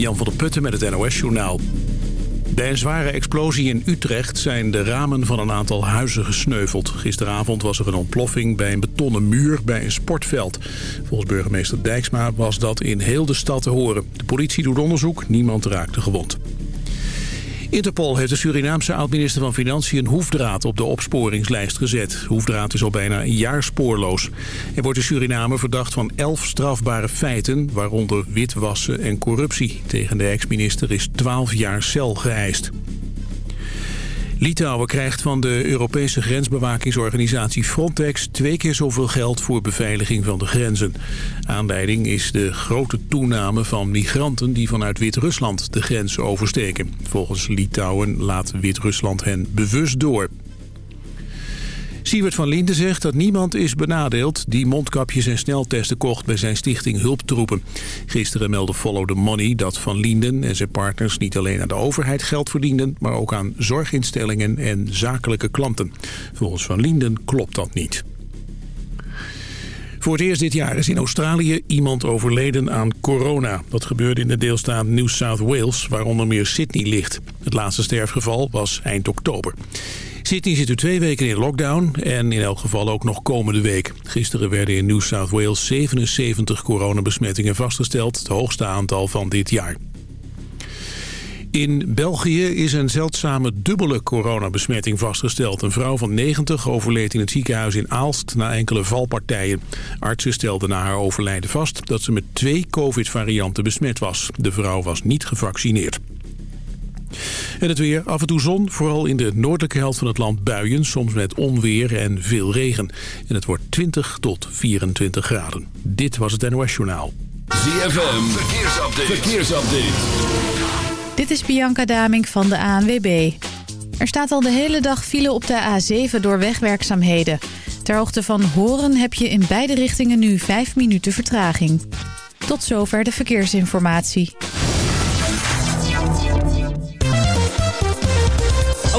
Jan van der Putten met het NOS-journaal. Bij een zware explosie in Utrecht zijn de ramen van een aantal huizen gesneuveld. Gisteravond was er een ontploffing bij een betonnen muur bij een sportveld. Volgens burgemeester Dijksma was dat in heel de stad te horen. De politie doet onderzoek, niemand raakte gewond. Interpol heeft de Surinaamse oud-minister van Financiën Hoefdraad op de opsporingslijst gezet. Hoefdraad is al bijna een jaar spoorloos. Hij wordt in Suriname verdacht van elf strafbare feiten, waaronder witwassen en corruptie. Tegen de ex-minister is 12 jaar cel geëist. Litouwen krijgt van de Europese grensbewakingsorganisatie Frontex twee keer zoveel geld voor beveiliging van de grenzen. Aanleiding is de grote toename van migranten die vanuit Wit-Rusland de grens oversteken. Volgens Litouwen laat Wit-Rusland hen bewust door. Siewert van Linden zegt dat niemand is benadeeld die mondkapjes en sneltesten kocht bij zijn stichting Hulptroepen. Gisteren meldde Follow the Money dat Van Linden en zijn partners niet alleen aan de overheid geld verdienden, maar ook aan zorginstellingen en zakelijke klanten. Volgens Van Linden klopt dat niet. Voor het eerst dit jaar is in Australië iemand overleden aan corona. Dat gebeurde in de deelstaat New South Wales, waar onder meer Sydney ligt. Het laatste sterfgeval was eind oktober. Sydney zit nu twee weken in lockdown en in elk geval ook nog komende week. Gisteren werden in New South Wales 77 coronabesmettingen vastgesteld, het hoogste aantal van dit jaar. In België is een zeldzame dubbele coronabesmetting vastgesteld. Een vrouw van 90 overleed in het ziekenhuis in Aalst na enkele valpartijen. Artsen stelden na haar overlijden vast dat ze met twee covid-varianten besmet was. De vrouw was niet gevaccineerd. En het weer, af en toe zon, vooral in de noordelijke helft van het land buien, soms met onweer en veel regen. En het wordt 20 tot 24 graden. Dit was het NOS Journaal. ZFM, verkeersupdate. verkeersupdate. Dit is Bianca Damink van de ANWB. Er staat al de hele dag file op de A7 door wegwerkzaamheden. Ter hoogte van Horen heb je in beide richtingen nu 5 minuten vertraging. Tot zover de verkeersinformatie.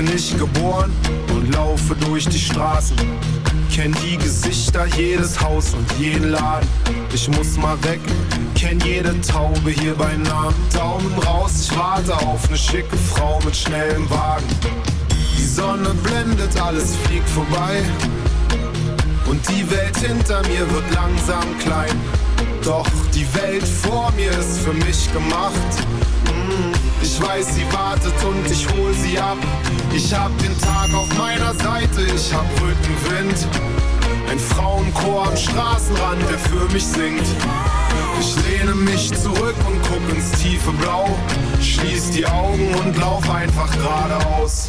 Bin ich geboren und laufe durch die Straßen. Kenn die Gesichter, jedes Haus und jeden Laden. Ich muss mal weg, kenn jede Taube hier beim Namen. Daumen raus, ich warte auf eine schicke Frau mit schnellem Wagen. Die Sonne blendet, alles fliegt vorbei. Und die Welt hinter mir wird langsam klein. Doch die Welt vor mir ist für mich gemacht. Ich weiß, sie wartet und ich hol sie ab. Ich hab den Tag auf meiner Seite, ich hab Rückenwind. Ein Frauenchor am Straßenrand, der für mich singt. Ich lehne mich zurück und guck ins tiefe Blau. Schließ die Augen und lauf einfach geradeaus.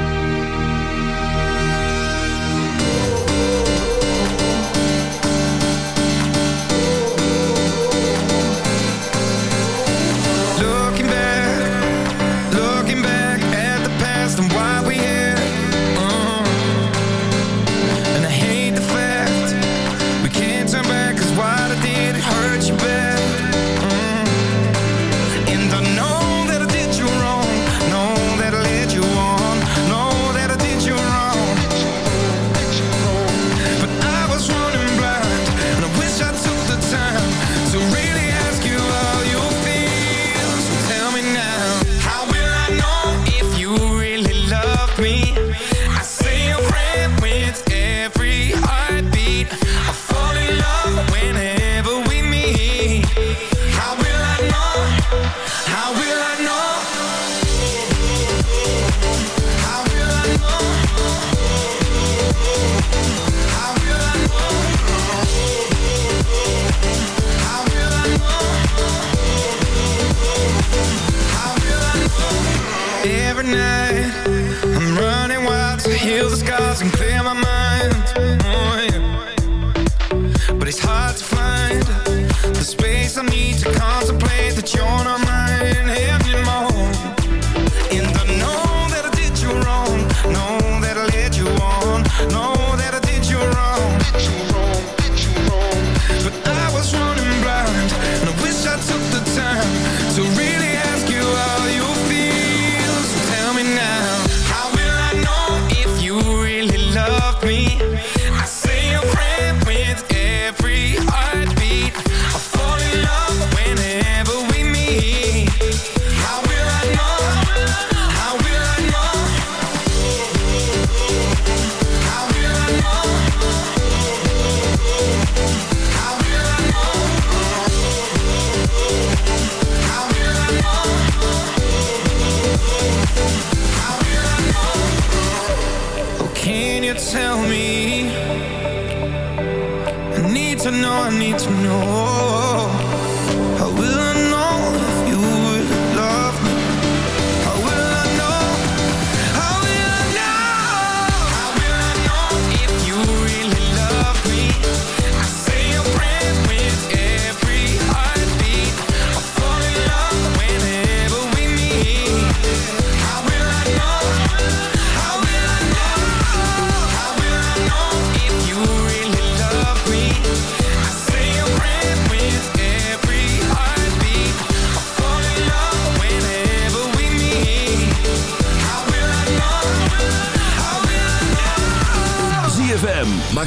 skies and clear my mind. Oh, yeah. But it's hard to find the space I need to contemplate.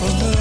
for her.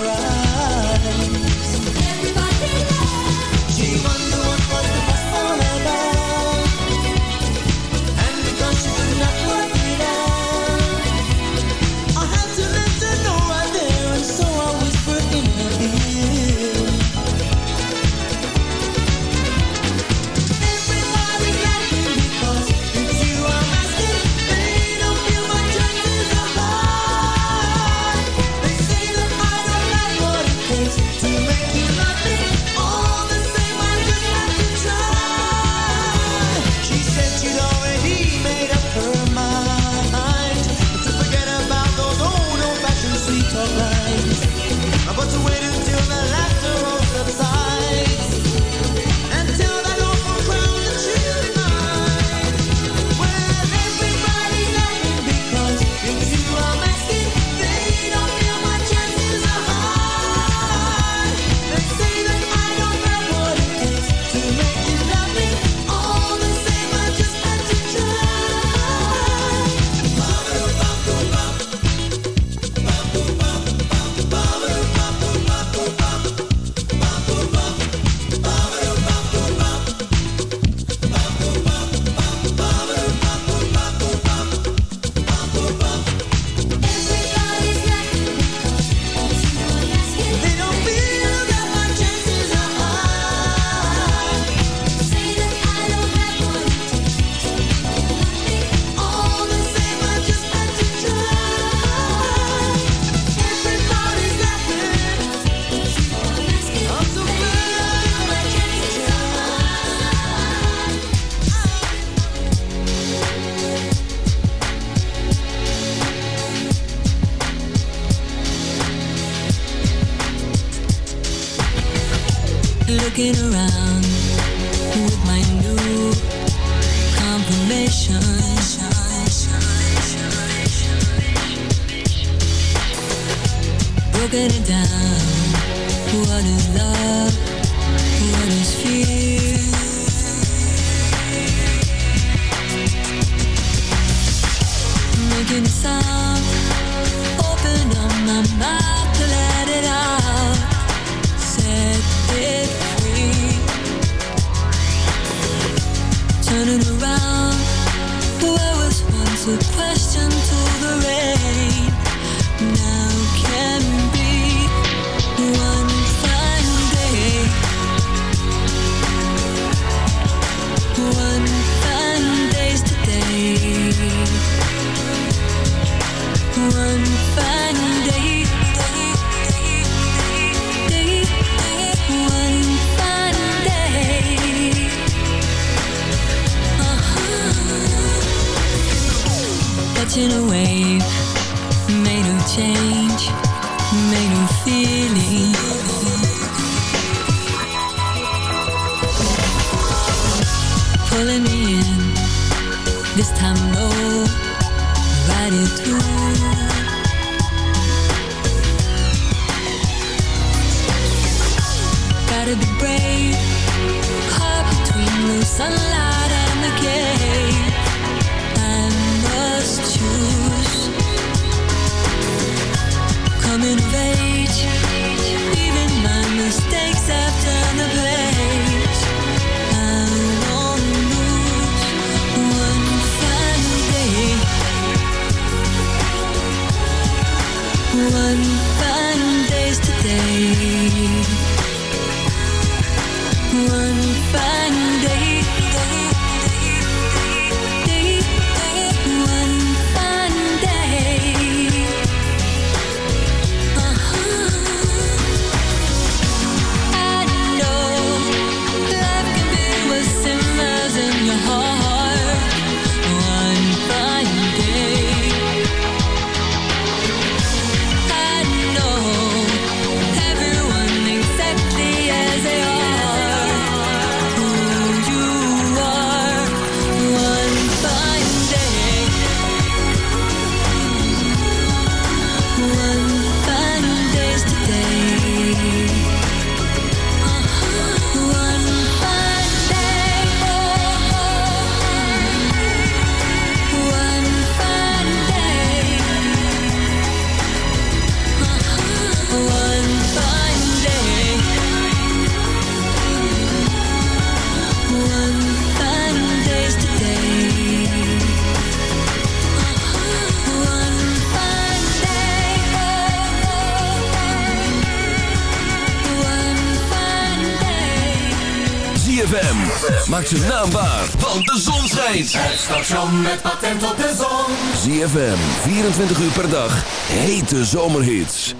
Station met patent op de zon. ZFM, 24 uur per dag, hete zomerhits.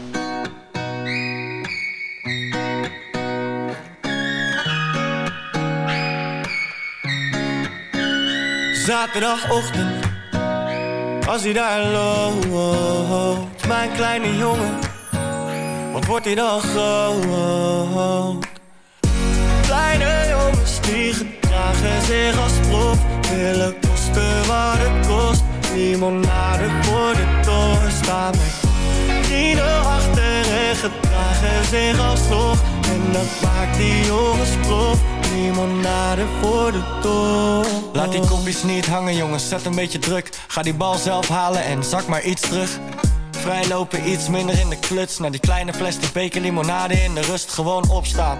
Zaterdagochtend, als hij daar loopt, mijn kleine jongen, wat wordt hij dan groot? Kleine jongens die gedragen zich als prof, willen kosten wat het kost. Limonade voor de toren staan vrienden achter en gedragen zich als prof. En dat maakt die jongens prof limonade voor de top. Laat die kopjes niet hangen jongens, zet een beetje druk. Ga die bal zelf halen en zak maar iets terug. Vrijlopen iets minder in de kluts. Naar die kleine plastic beker limonade in de rust gewoon opstaan.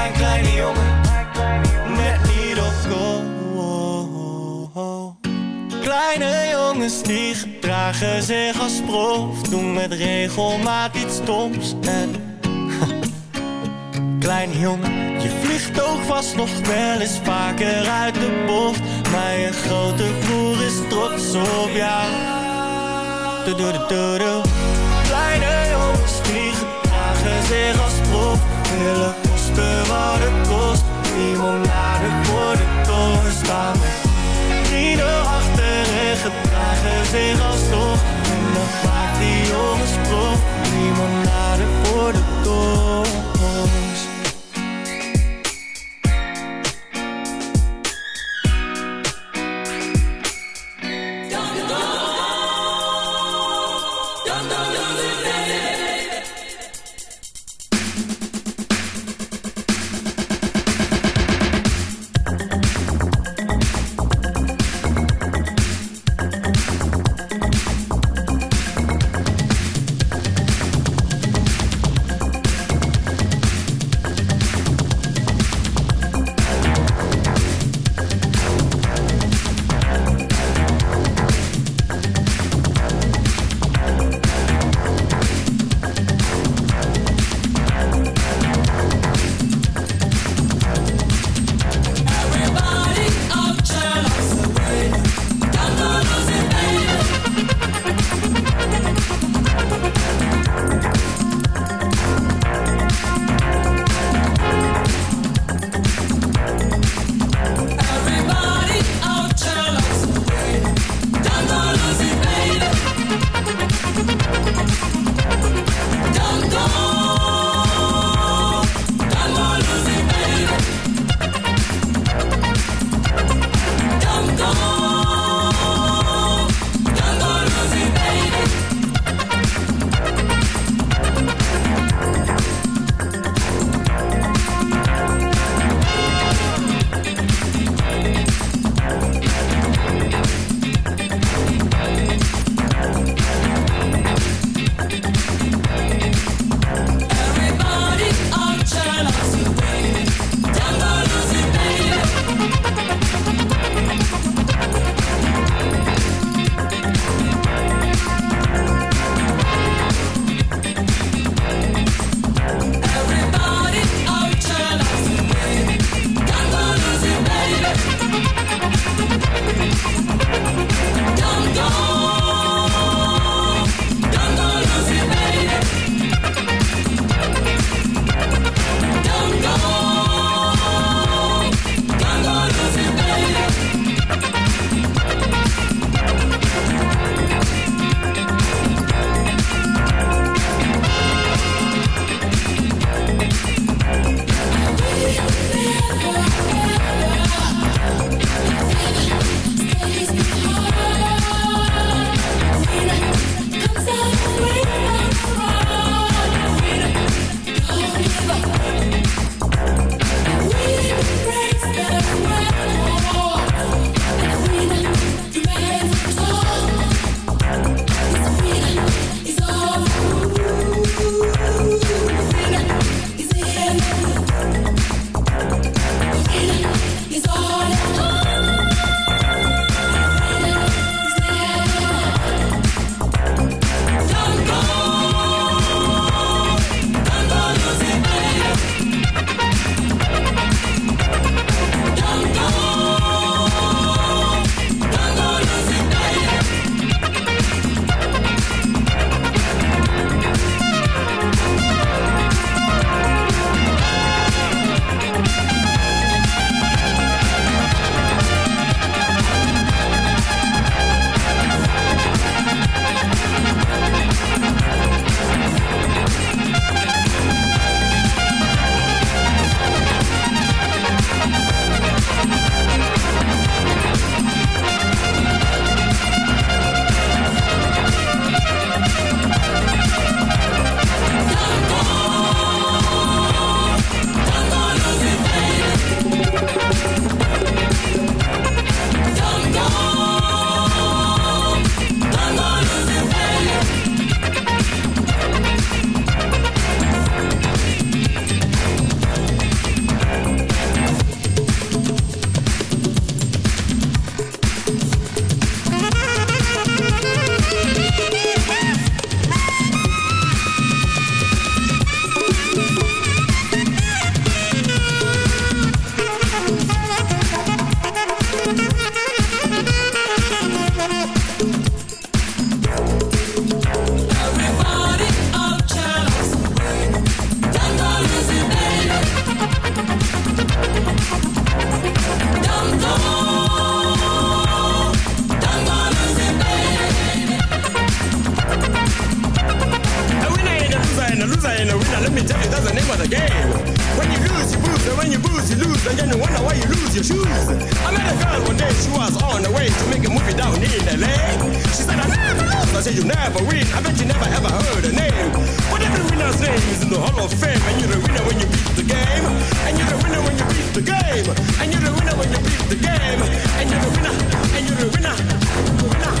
Mijn kleine jongen. Net niet op goal. Kleine jongens die gedragen zich als prof. Doen met regelmaat iets stoms. En Kleine jongen, je vliegt ook vast nog wel eens vaker uit de bocht. Maar je grote broer is trots op jou. Kleine jongens die gedragen zich als prof. Willen kosten wat het kost Limonade voor de toren staan vrienden achter en gedragen zich alsnog. En dat maakt die jongens prof, limonade voor de tocht. It's an winner. let me tell you, that's the name of the game. When you lose, you lose, and when you lose, you lose, and then you wonder why you lose your shoes. I met a girl one day, she was on the way to make a movie down in LA. She said, I never lost. I said, you never win. I bet you never ever heard her name. But every winner's name is in the Hall of Fame, and you're the winner when you beat the game. And you're the winner when you beat the game. And you're the winner when you beat the game. And you're the winner, and you're the winner, the winner.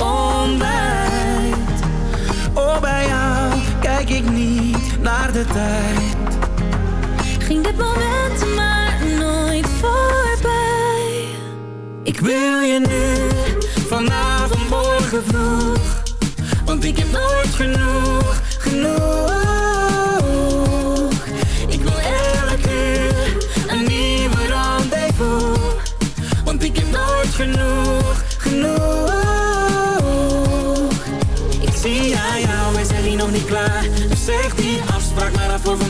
ontbijt. Oh, bij jou kijk ik niet naar de tijd. Ging dit moment maar nooit voorbij. Ik wil je nu, vanavond, morgen vroeg. Want ik heb nooit genoeg, genoeg.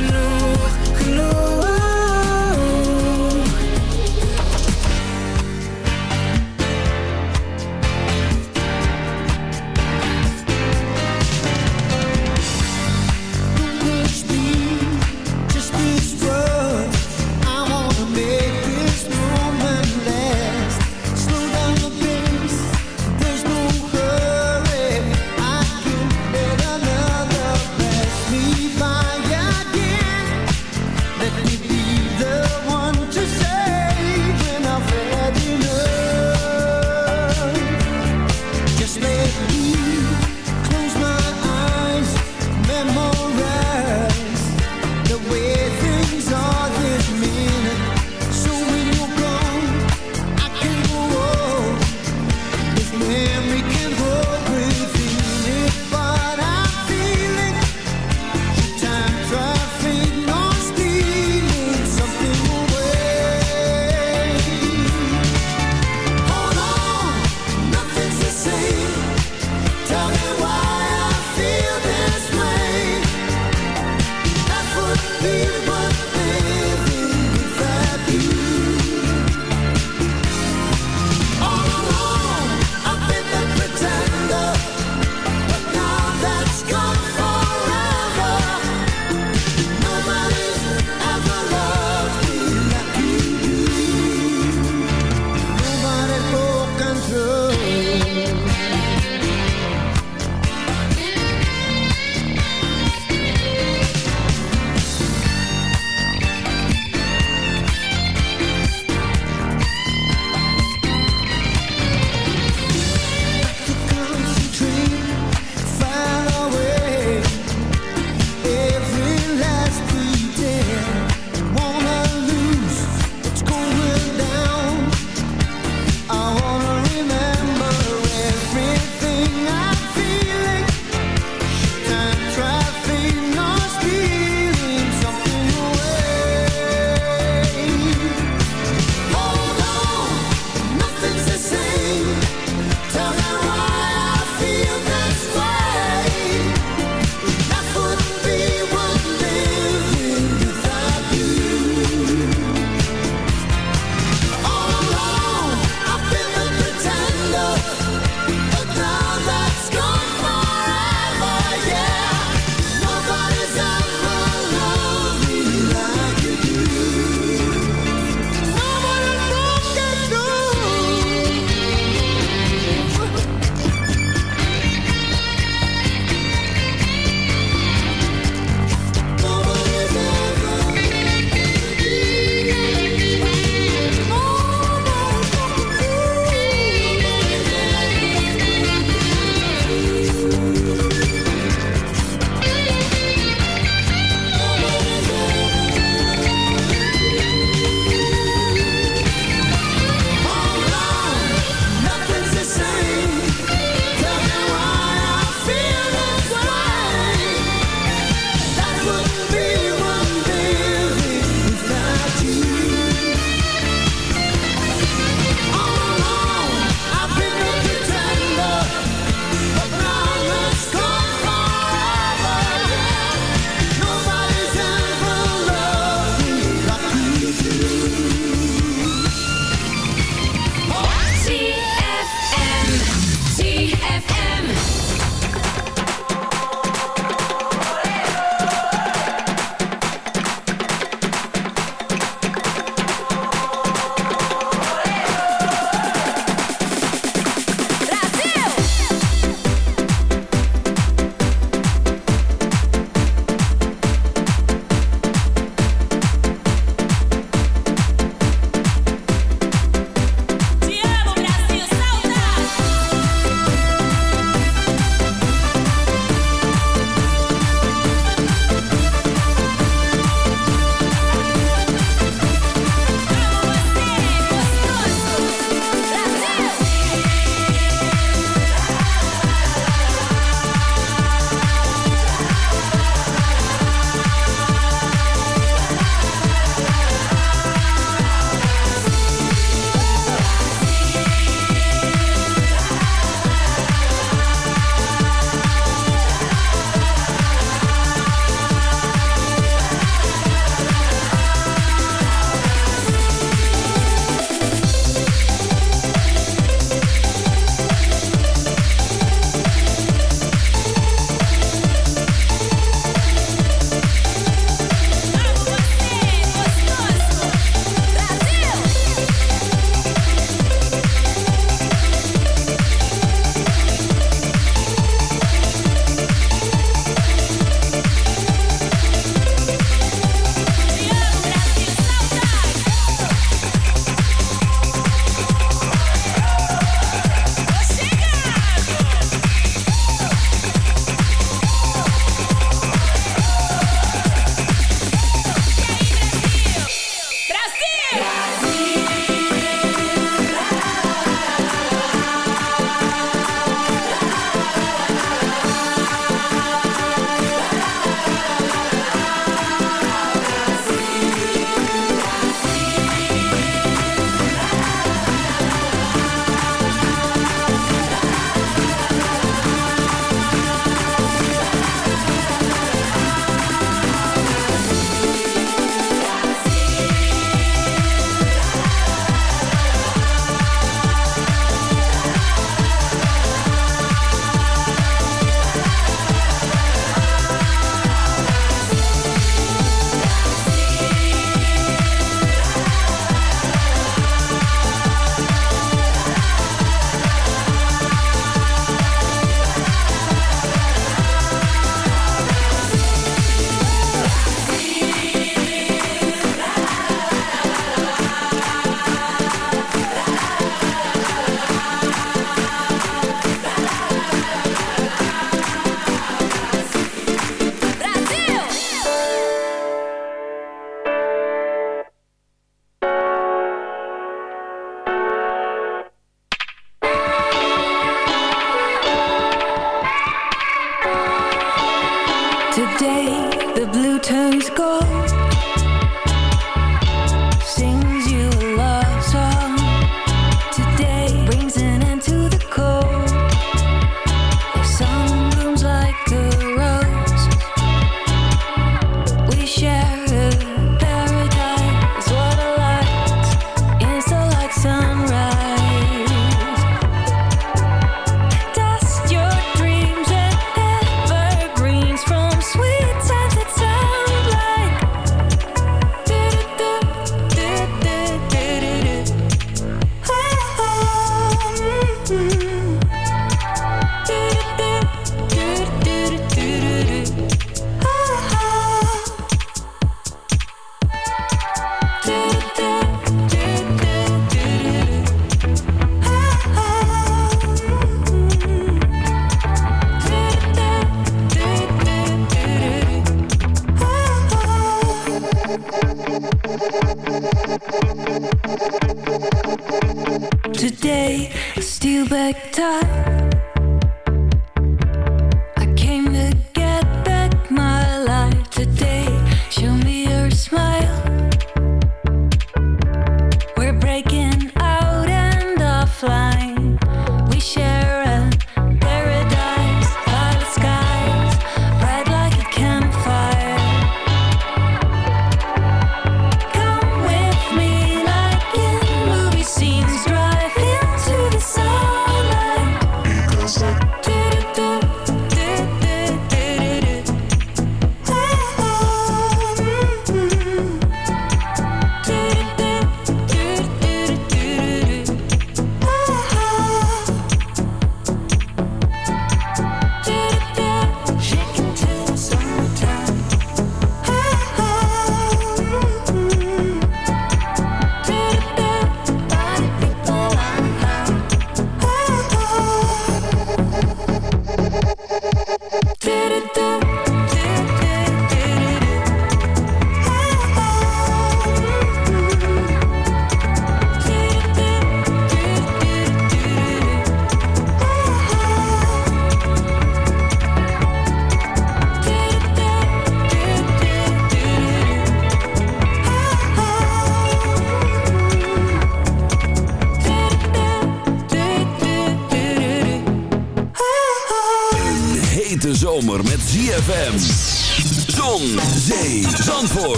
nooit genoeg,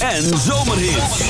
en zomerhits.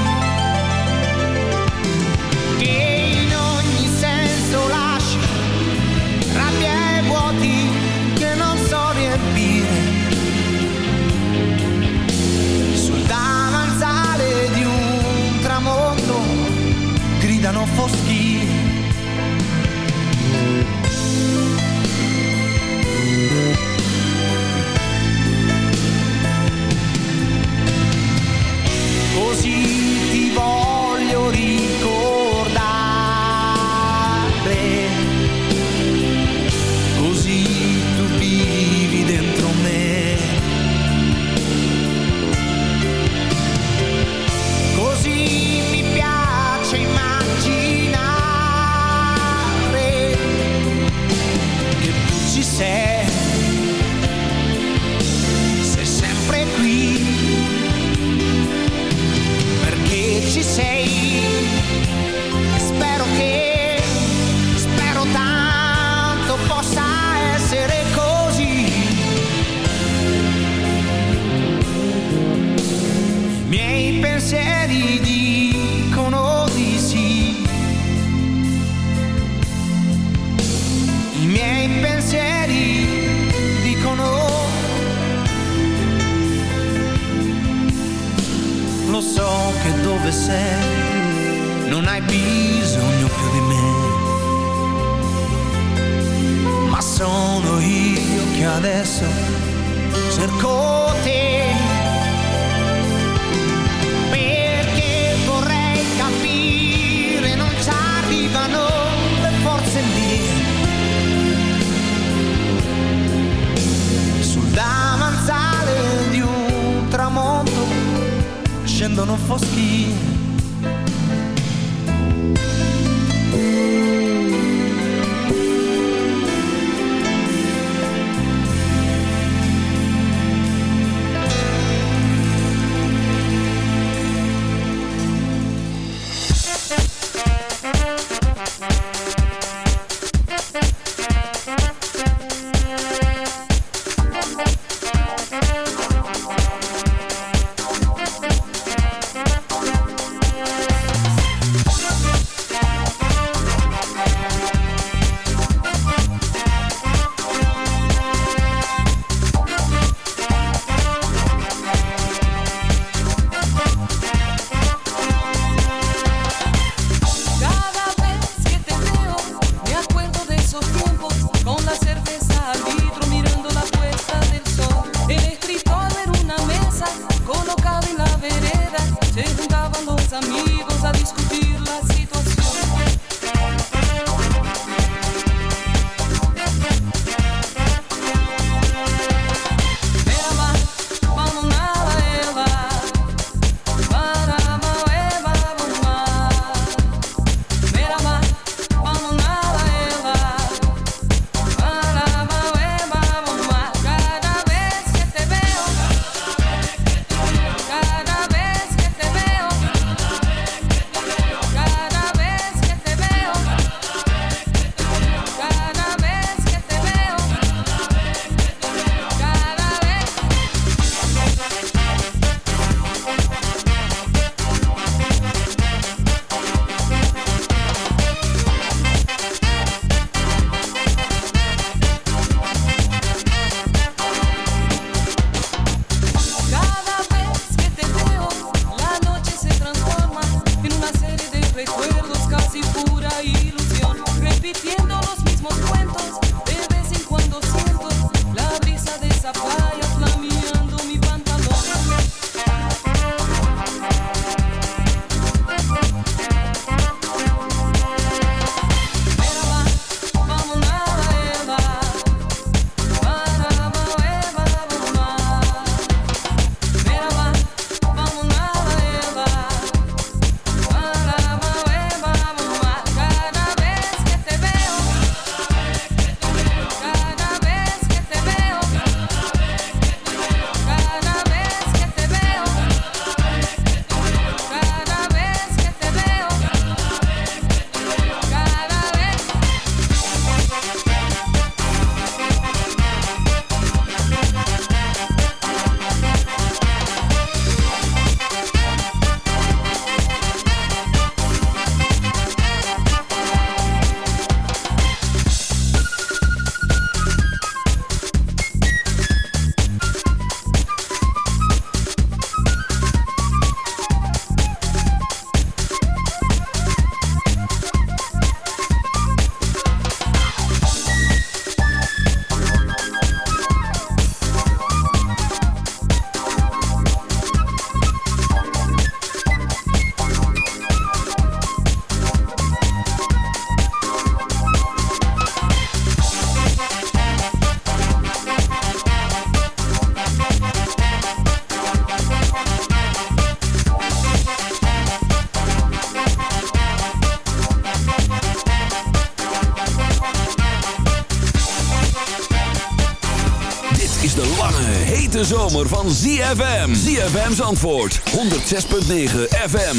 ZFM. ZFM's antwoord. 106.9 FM.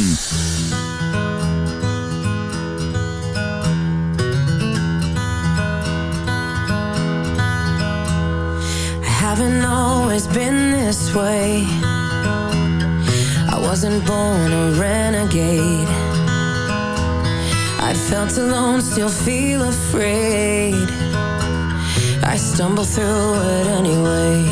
I haven't always been this way I wasn't born a renegade I felt alone, still feel afraid I stumble through it anyway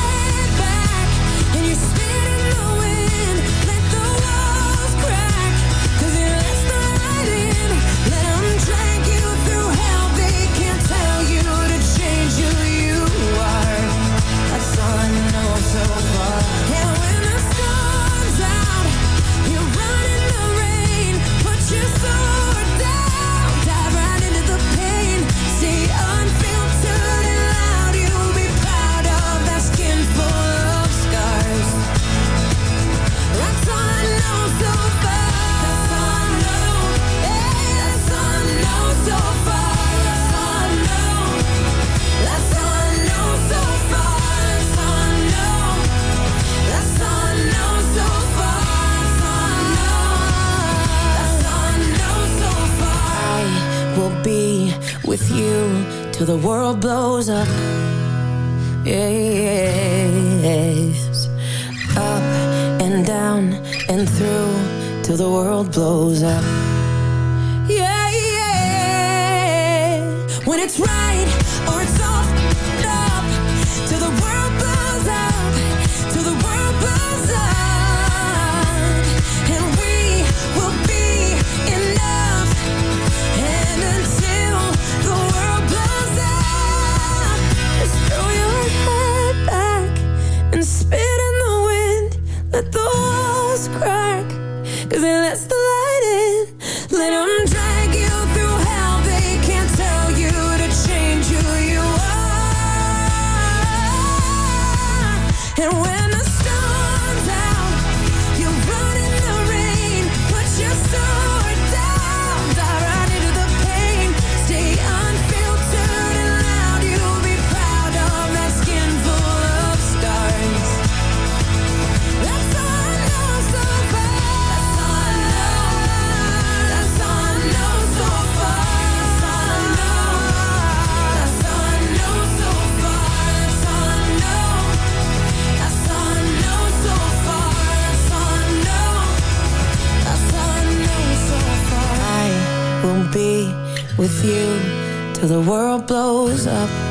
till the world blows up.